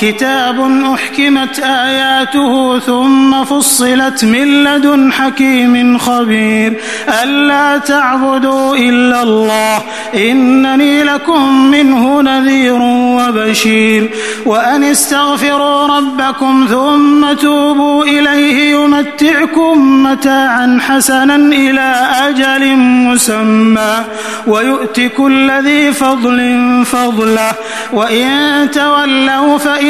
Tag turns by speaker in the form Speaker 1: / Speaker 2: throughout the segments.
Speaker 1: كتاب أحكمت آياته ثم فصلت من لدن حكيم خبير. ألا تعبدوا إلا الله إنني لكم منه نذير وبشير. وأن استغفروا ربكم ثم توبوا إليه يمتعكم متاعا حسنا إلى أجل مسمى. ويؤت كل ذي فضل فضله وإن تولوا فإن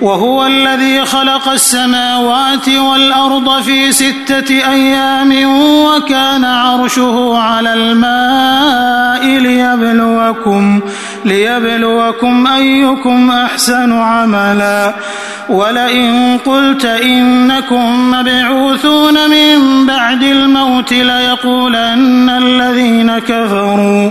Speaker 1: وهو الذي خلق السماوات والأرض في ستة أيام وكان عرشه على الماء ليبلوكم ليبلوكم أيكم أحسن عملا. ولئن قلت إنكم مبعوثون من بعد الموت ليقولن الذين كفروا.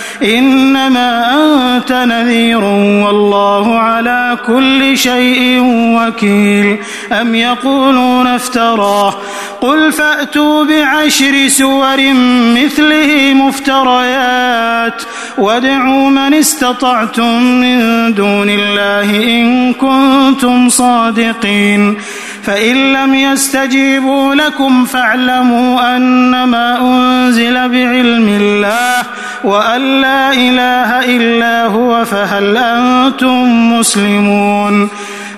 Speaker 1: إنما أنت نذير والله على كل شيء وكيل. أم يقولون افتراه. قل فأتوا بعشر سور مثله مفتريات. وادعوا من استطعتم من دون الله إن كنتم صادقين. فإن لم يستجيبوا لكم فاعلموا أنما أنزل بعلم الله. وأن لا إله إلا هو فهل أنتم مسلمون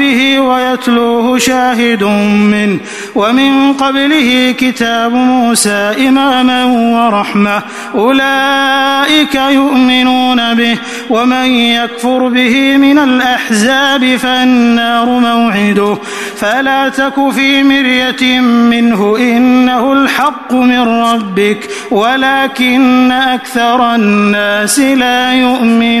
Speaker 1: به ويتلوه شاهد منه. ومن قبله كتاب موسى إماما ورحمة. أولئك يؤمنون به. ومن يكفر به من الأحزاب فالنار موعده. فلا تك في مرية منه. إنه الحق من ربك. ولكن أكثر الناس لا يؤمنون.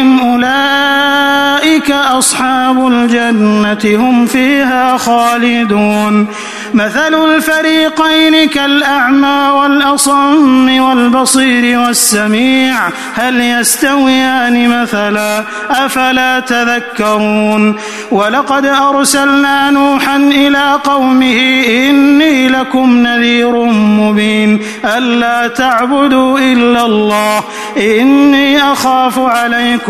Speaker 1: بهم أولئك أصحاب الجنة هم فيها خالدون مثل الفريقين كالأعمى والأصم والبصير والسميع هل يستويان مثلا أفلا تذكرون ولقد أرسلنا نوحا إلى قومه إني لكم نذير مبين ألا تعبدوا إلا الله إني أخاف عليكم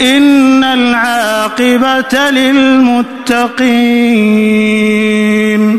Speaker 1: إن العاقبة للمتقين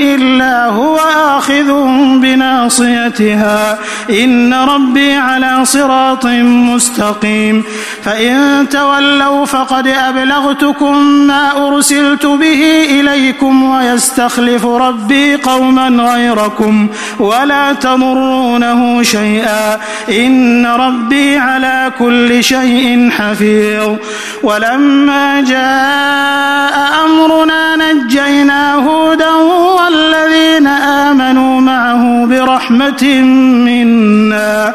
Speaker 1: إلا هو آخذ بناصيتها. إن ربي على صراط مستقيم. فإن تولوا فقد أبلغتكم ما أرسلت به إليكم ويستخلف ربي قوما غيركم ولا تمرونه شيئا. إن ربي على كل شيء حفيظ. ولما جاء أمرنا نجينا هودا والذين آمنوا معه برحمة منا.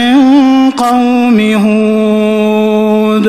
Speaker 1: من قوم هود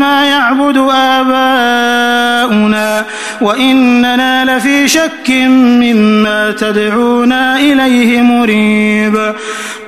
Speaker 1: ما يعبد آباؤنا وإننا لفي شك مما تدعونا إليه مريب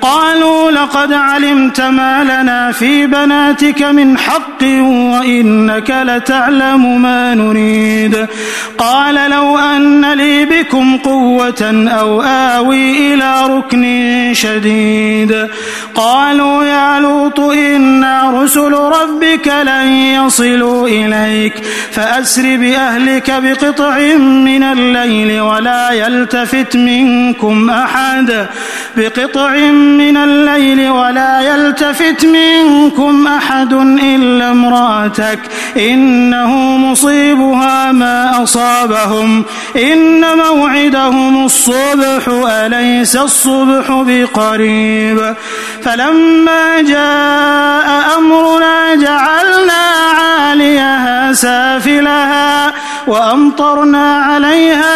Speaker 1: قالوا لقد علمت ما لنا في بناتك من حق وإنك لتعلم ما نريد. قال لو أن لي بكم قوة أو آوي إلى ركن شديد. قالوا يا لوط إنا رسل ربك لن يصلوا إليك. فأسر بأهلك بقطع من الليل ولا يلتفت منكم أحد. بقطع من من الليل ولا يلتفت منكم أحد إلا امرأتك. إنه مصيبها ما أصابهم. إن موعدهم الصبح أليس الصبح بقريب؟ فلما جاء أمرنا جعلنا عاليها سافلها وأمطرنا عليها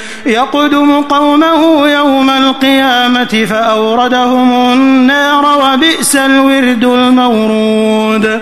Speaker 1: يقدم قومه يوم القيامة فأوردهم النار وبئس الورد المورود.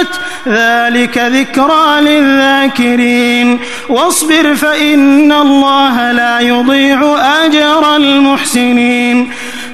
Speaker 1: الساعات ذلك ذكرى للذاكرين. واصبر فإن الله لا يضيع أجر المحسنين.